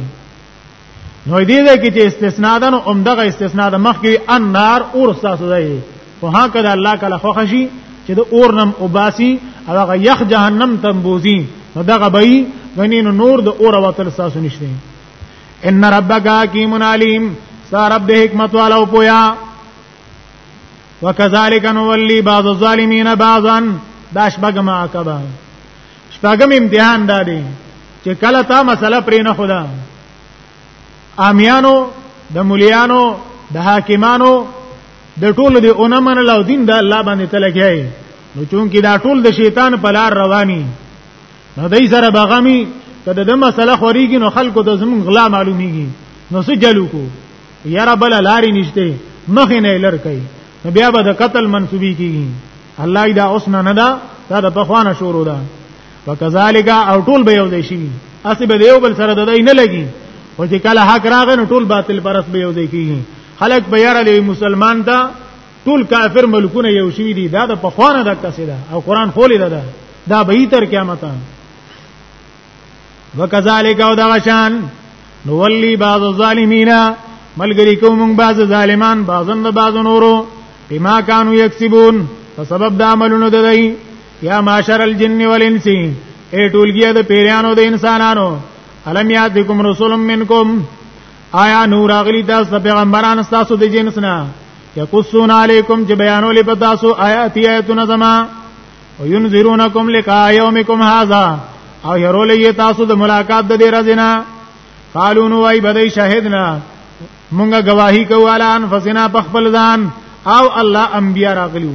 نو دې ځای کې چې استثناء ده نو عمدغه استثناء ده مخکې ان نار اور تاسو ځای په هغه د الله کله خوښ شي چې د اور نم وباسي هغه یخ جهنم تم بوزي نو دغه به غنین نور د اور وتل تاسو نشته ان ربک حکیم علیم ستا رب د حکمت والا او پویا وکذالک نولی بعض الظالمین بعضا دا شبګم عقبه شبګم امتحان دا دی چې کله تا مسله پرې نه خدا امیانو د مليانو د حاکمانو د ټولو دی اونم من الله دین د الله باندې تلګي نو چون کې دا ټول د شیطان په لار رواني نو دای سره باغمی کله د مسله خوريږي نو خلکو د زمون غلا معلومیږي نو څه جلو کو یاره بل لاري نشته مخ نه لر کوي بیا به د قتل منسوبي کیږي الله دا اوس نه نه دا دا د پخوانه شروع ده وکذالک او ټول به یو ځای شي اسی به یو بل سره د دای نه لګي او چې کله حق راغی نو ټول باطل پرس به یو ځای کیږي خلک به یاره له مسلمان دا ټول کافر ملکونه یو شوی دي دا د پخوانه د کسې ده او قران خولې ده دا به تر قیامت وکذالک او دا شان نو ولی بعض الظالمین ملګری کوم بعض ظالمان بعضن د بعض نورو بما كانوا يكسبون په سبب د عملونو د دی یا معاشر الجن والانس اے ټولګیا د پیرانو د انسانانو الم یاتکم رسول منکم آیا نور اغلی تاسو پیغمبران تاسو د جنس نه یقصون علیکم چې بیانول په تاسو آیات آیاتنا زما او ينذرونکم لقاء یومکم هذا او يرول یې تاسو د ملاقات د دې رزنا قالو نو وای بدای شاهدنا مونږه گواہی کوو علی انفسنا په خپل ځان او الله انبیا راغلیو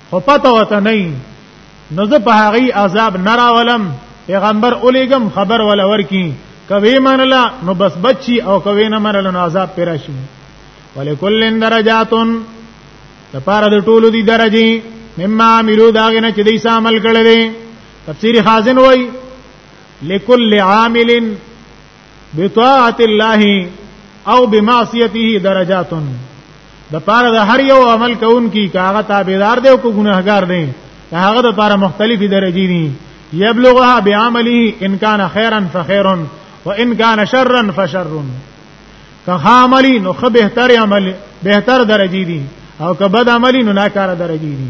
خو پته وته نه نو زه په هغه عذاب نه راولم پیغمبر اولیګم خبر ولا ورکی کوي منلا نو بس بچي او کوي نه منلا نو عذاب پیرا شي ولکلن درجاتن لپاره د ټولو دي درجه مما عملو داغه نه چې دیسه عمل کړل تفسیر خازن وای لکل عامل بطاعت الله او بمعصیته درجات د پاره د هر یو عمل کوونکی کاغه تابعدار دی او کو ګناهګار دی هغه د پاره مختلفې درجې دي یبلغها بعمله ان کان خیرا فخیر و ان کان شرا فشر که عملی نو خه بهتر عمل بهتر درجې دي او که بد عملی نو ناکاره درجې دي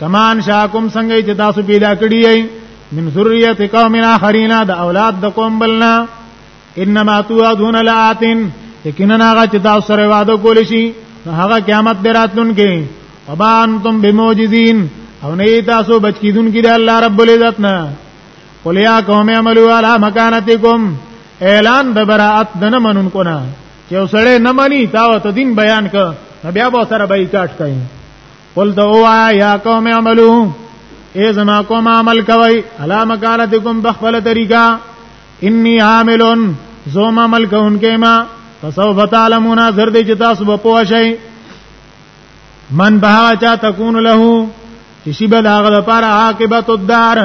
کمان شاکم څنګه چې تاسو پیدا کړی یې من ذریه قوم اخرین د اولاد د قوم بلنا انما توعدون لاتن یقینا هغه چې تاسو سره وعده کول شي هغه قیامت به راتلونکي وما انتم بموجزین او نه تاسو بچ کیدون کې د الله رب العزت نه قل یا قوم اعملوا علی مکانتکم اعلان د برائت د نه منونکو نه چې وسړې نه مني تا ته دین بیان ک بیا به سره بایکاټ کوي قل دعوا یا قوم اعملو اے زما قوم عمل کوي علا مکانتکم بخبل طریقہ انی عاملون زوم عمل کوونکې ما فسوف تعلمون زر دې چې تاسو به پوه شئ من بها چا تكون له چې شی به داغه لپاره عاقبت الدار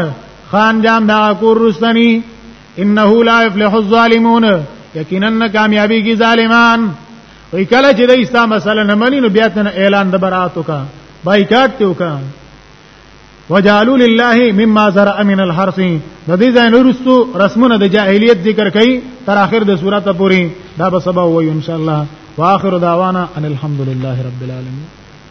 خان جام دا کور رستنی انه لا يفلح الظالمون یقینا کامیابی کی ظالمان وای کله چې د اسلام مسله نه مني نو بیا تن اعلان د برات وکا بایکاټ ته وکا وجعلوا لله مما زرع من الحرث د دې ځای نورستو رسمونه د جاهلیت ذکر کړي تر اخر د سورته پوری دا به سبا وایو ان شاء الله واخر دعوانا ان الحمد لله رب العالمين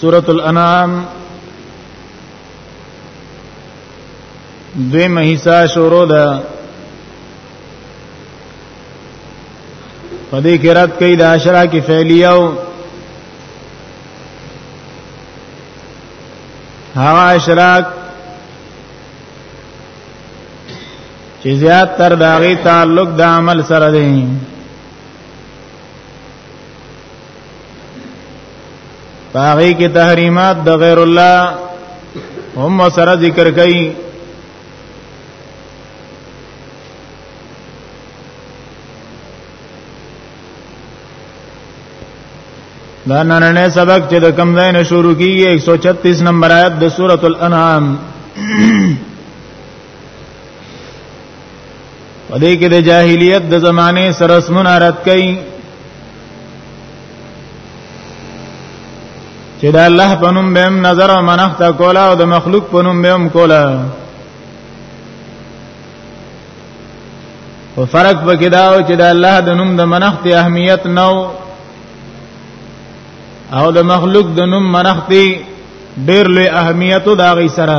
سورۃ الانعام دوی مهیسا شروع ده پدې کې رات کوي د عشرہ کې فعلیو هغه اشراق چې زیات تر داغي تعلق د عمل سره دی باغی کې تحریمات د غیر الله هم سره ذکر کړي دا نننه سبق چې د کم ځای نه شروع کیږي 136 نمبر آیت د سورۃ الانعام په دې کې د جاهلیت د زمانه سره سمونه رد کړي چې د الله په نوم به هم نظر او منښت کولا او د مخلوق په نوم به هم کولا او فرق پکې دا و چې د الله د نوم د منښت اهمیت نو او د مخلوق د نوم منښت ډېر لوی اهمیت دا غي سره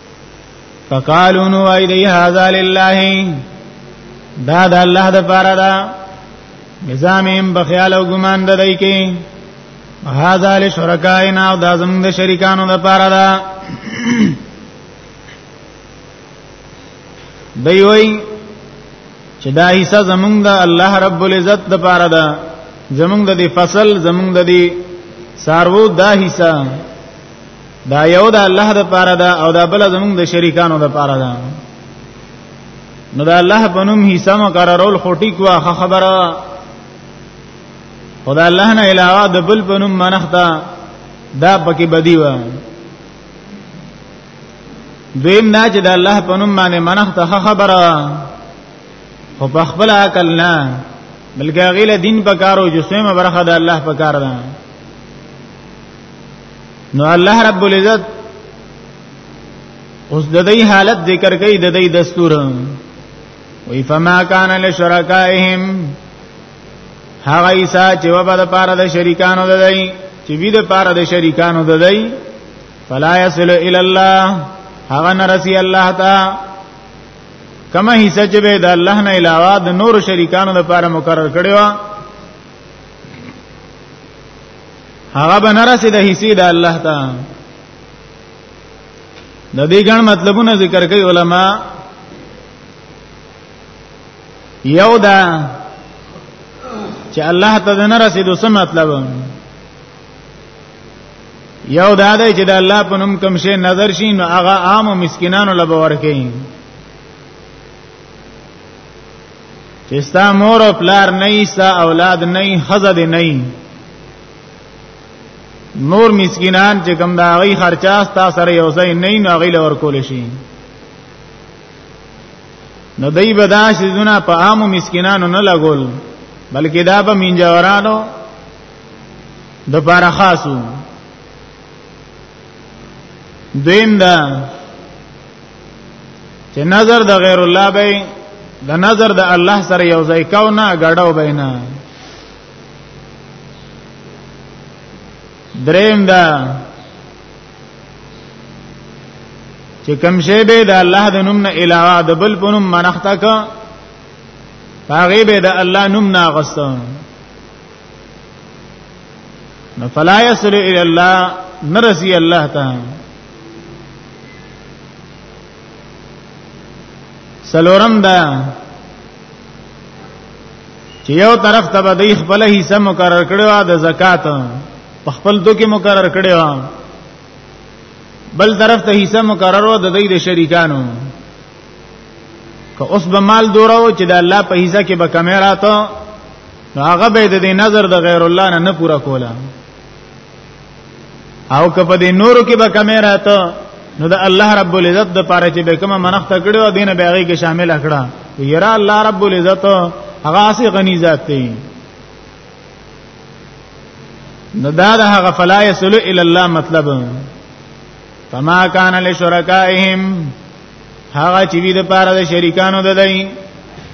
فقالو نو وای دی هاذا لله دا د الله د پاره دا نظامهم بخیال او ګمان د دای کې هاذا لشرکاینا او دا زموږ د شریکانو د پاره دا دی وای چې دا حصہ زمونږ د الله رب العزت د پاره ده زمونږ د فصل زمونږ د سارو دا حصہ دا یو د الله د پاره ده او دا بل زمونږ د شریکانو د پاره ده نو دا الله په نوم حصہ مقررول خټی کوا خبره خدا الله نه علاوه د بل په نوم منختا دا پکې بدی و دویم نه چې د الله په نوم باندې منخته خبره خو په خپل عقل نه بلکې غیله دین په کارو جسمه برخه د الله په کار ده نو الله رب العزت اوس د دې حالت ذکر کوي د دې دستور وی فما کان لشرکائهم هغه عیسی چې وبا د پاره د شریکانو د دی چې وی د پاره د شریکانو د دی فلا یصل الی الله هغه نرسی الله تا کما حصہ چې به د الله نه علاوه د نور شریکانو د پاره مقرر کړی و هغه به نه رسي د حصے د الله ته د دې ګڼ مطلبونه ذکر کوي علما یو دا چې الله ته نه رسي د څه مطلب یو دا دی چې د الله په نوم کوم شی نظر شي نو هغه عام مسکینانو لپاره ورکړي چې ستا مور او پلار نه ستا اولاد نه خزه دې نه نور مسکینان چې کوم دا غي خرچا ستا سره یو ځای نه نه غي لور کول شي نو دای به دا شیزونه په عامو مسکینانو نه لګول بلکې دا به مینجورانو د پاره خاصو دویم دا چې نظر د غیر الله به د نظر د الله سره یو ځای کاو نه غړاو بینا دریم دا چې کوم شی به د الله د نوم نه علاوه د بل په نوم منښت کا هغه به د الله نوم نه غستو نو فلا يصل الى الله نرسي الله تعالی سلورم دا چې یو طرف ته به د خپل حصہ مقرر کړو د زکات په خپل دوکي مقرر کړو بل طرف ته حصہ مقرر و د دې د شریکانو که اوس به مال دوراو چې د الله په حصہ کې به کمی راته نو هغه به د نظر د غیر الله نه نه پورا کوله او کپه دې نورو کې به کمې راته نو د الله رب العزت د پاره چې به کومه منښت کړو دین به هغه کې شامل کړه یرا الله رب العزت هغه اسی غنی ذات دی نو دا د هغه فلا یسلو ال الله مطلب فما کان لشرکائهم هغه چې وی د پاره د شریکانو د دی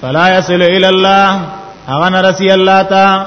فلا یسلو ال الله هغه نرسی الله تعالی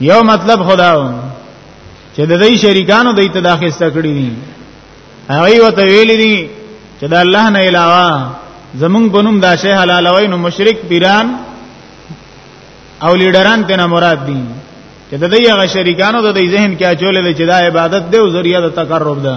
یو مطلب خداو چې د دې شریکانو د اتداخې ستکړې دي هغه وته ویل دي چې د الله نه علاوه زمونږ بنوم دا شی حلالوي نو مشرک پیران او لیډران ته نه مراد دي چې د دې هغه شریکانو د دې ذهن کې اچولې چې دا عبادت دی او ذریعہ د تقرب ده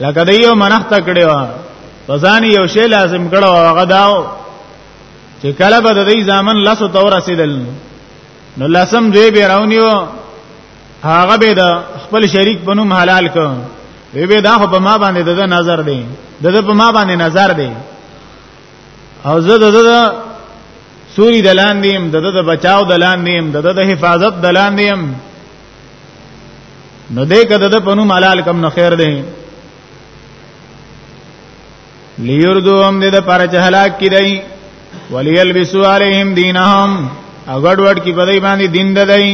لکه د یو منښت کړي و پزان یو شی لازم کړو هغه داو چې کله به د دې ځامن لاسو تور رسیدل نو لاسم دوی به راونیو هغه به د خپل شریک په نوم حلال کو وی به دا خو په ما باندې د نظر دی د په ما باندې نظر دی او زه د سوري دلان دیم د د بچاو دلان دیم د د حفاظت دلان دیم نو دې کده د پنو ملال کم نه خیر دی لیردو هم دې د پر جهلاک کی دی وليلبسوا عليهم دينهم اګډ وډ کی بدای باندې دین ددای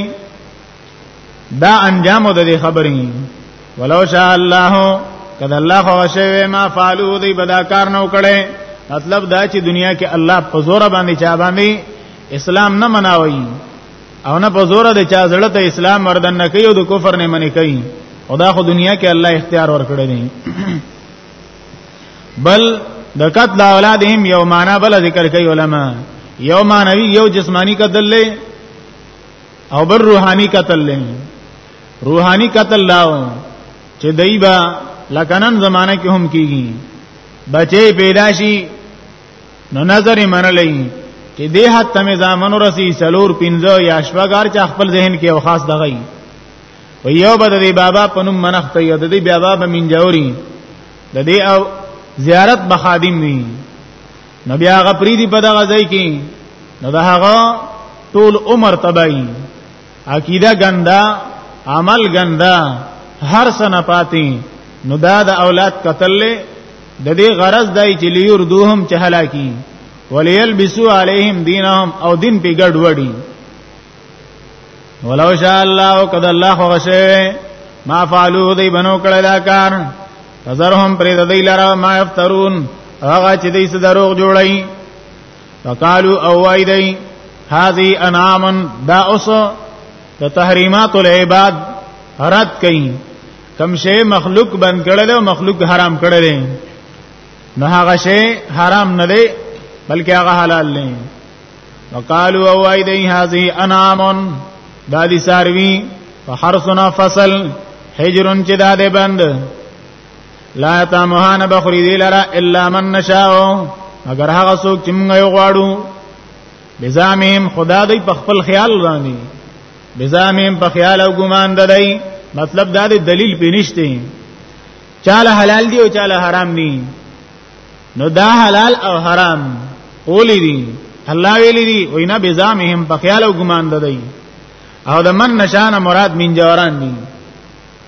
دا انجام د دې خبرې ولو شاء الله کله الله خو شوی ما فعلو دی بدا کار نو کړي مطلب دا چې دنیا کې الله په زور باندې چا باندې اسلام نه مناوي او نه په زور د چا زړه ته اسلام وردن نه کوي او د کفر نه منې کوي او دا خو دنیا کې الله اختیار ورکړی دی بل د قتل اولادهم یو معنا بل ذکر کوي علما یو معنی یو جسمانی قتل لې او بل روحانی قتل لې روحانی قتل لاو چې دایبا لکنن زمانہ کې هم کیږي بچي پیدا شي نو نظر منلې چې دې حد تمه ځامن رسی سلور پنځه یا شپګار چې خپل ذهن کې او خاص دغی و یو بد دې بابا پنوم منخت یو دې بابا به من جوړي د دې او زیارت بخادم وی نو بیا غپری دی په دغه ځای کې نو دا هغه ټول عمر تبعی عقیده ګندا عمل ګندا هر سنه پاتې نو دا د اولاد قتل له د دې غرض دای چې لیور دوهم چې هلاکی وليلبسو عليهم دينهم او دین په ګډ وډي ولو شاء الله قد الله غشه ما فعلوا دی بنو کړه دا کار فزرهم پر دې لاره ما افترون هغه چې دې سره دروغ جوړي وقالو او وای دی هذه انعام دا اوس د تحریمات العباد رد کئ کم شی مخلوق بند کړل او مخلوق حرام کړل نه هغه شی حرام نه دی بلکې هغه حلال دی وقالو او وای دی هذه انعام دا دي ساروی فحرسنا فصل حجرن چې دا دې بند لا تامها نه بخری دی لرا الا من نشاء اگر هغه څوک چې موږ یو غواړو بزامهم خدا دې په خپل خیال باندې بزامهم په خیال او ګمان ددای مطلب دا دی دلیل پینشته چاله حلال دی او چاله حرام دی نو دا حلال او حرام اولی دی الله ویلی دی وینا بزامهم په خیال او ګمان ددای او د من نشانه مراد من جوران دی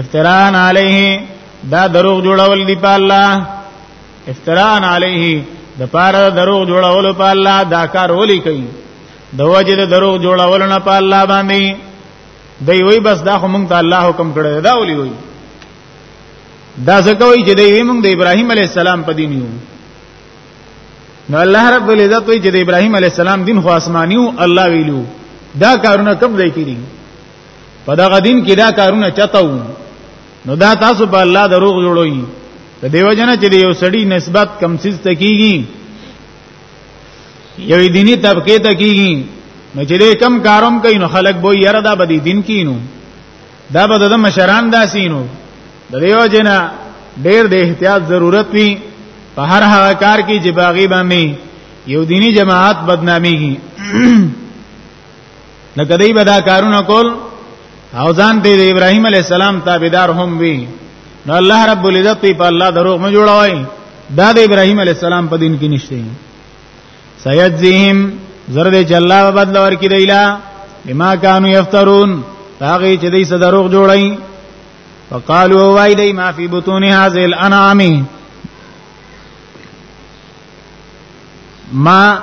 افتران علیه دا دروغ جوړول دی په الله افتران علیه د پاره دروغ جوړول په الله دا کار ولي کوي د وجه د دروغ جوړول نه په الله باندې دی وی بس دا خو مونږ ته الله حکم کړی دا ولي وی دا ځکه وی چې دی وی مونږ د ابراهیم علی السلام په دین یو نو الله رب العزت وی چې د ابراهیم علی السلام دین خو آسمانیو الله ویلو دا کارونه کوم ځای کې دي په دغه دین کې دا کارونه چاته وو نو دا تاسو په الله دروغ جوړوي د دیو جن چې یو سړی نسبت کم سیز ته کیږي یو دینی طبقه ته کیږي نو چې کم کاروم کوي نو خلک به یره دا بدی دین کینو دا به د مشران داسینو د دیو جن ډیر د احتیاط ضرورت وي په هر هغه کار کې چې باغی باندې یو دینی جماعت بدناميږي نو کدی به دا کارونه کول او ځان دې ابراهيم عليه السلام تابعدار هم وي نو الله رب العزت په الله دروغ نه جوړوي دا د ابراهيم عليه السلام په دین کې نشته سيجزيهم زرد جلا بدل ور کې دیلا بما كانوا يفترون هغه چې دې صدروغ جوړي فقالوا وای دی ما فی بطون هذه الانعام ما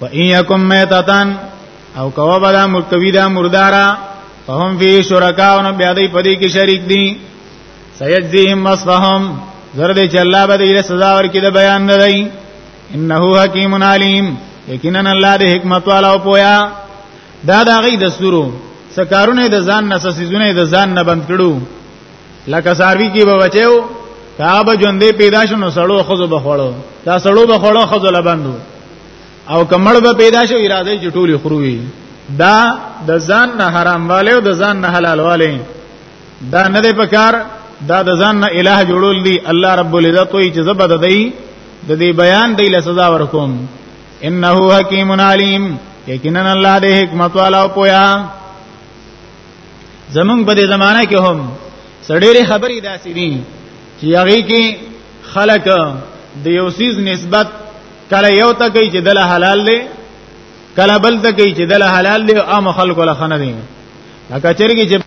و ان یکم میتتن او کوا بدا ملکوی دا مردارا فهم فی شرکاون بیا دی پدی کی شریک دی سیجزیهم مصفهم زرد چې الله به دې سزا ورکړي د بیان نه دی انه حکیم علیم یقینا الله دې حکمت والا او پویا دا دا غي دستورو سکارونه د ځان نه سسیزونه د ځان نه بند کړو لکه ساروی کې به بچو هغه به ژوندې پیدا شنو سړو خزو بخړو دا سړو بخړو خزو لبندو او کمړ به پیدا شو اراده چې ټولي خروي دا د ځان نه حرام والے او د ځان نه حلال والے دا نه دی پکار دا د ځان نه الہ جوړول دی الله رب العزت وی چې زبد دی د دې بیان دی له سزا ورکوم انه حکیم علیم یقینا الله دې حکمت والا او پویا زمونږ په دې زمانہ کې هم سړېری خبرې داسې دي چې هغه کې خلک د یو سیز نسبت کله یو ته کوي چې دله حلال دی کله بل ته کوي چې دله حلال دی او عام خلکو له خنه دی لکه چرګي چې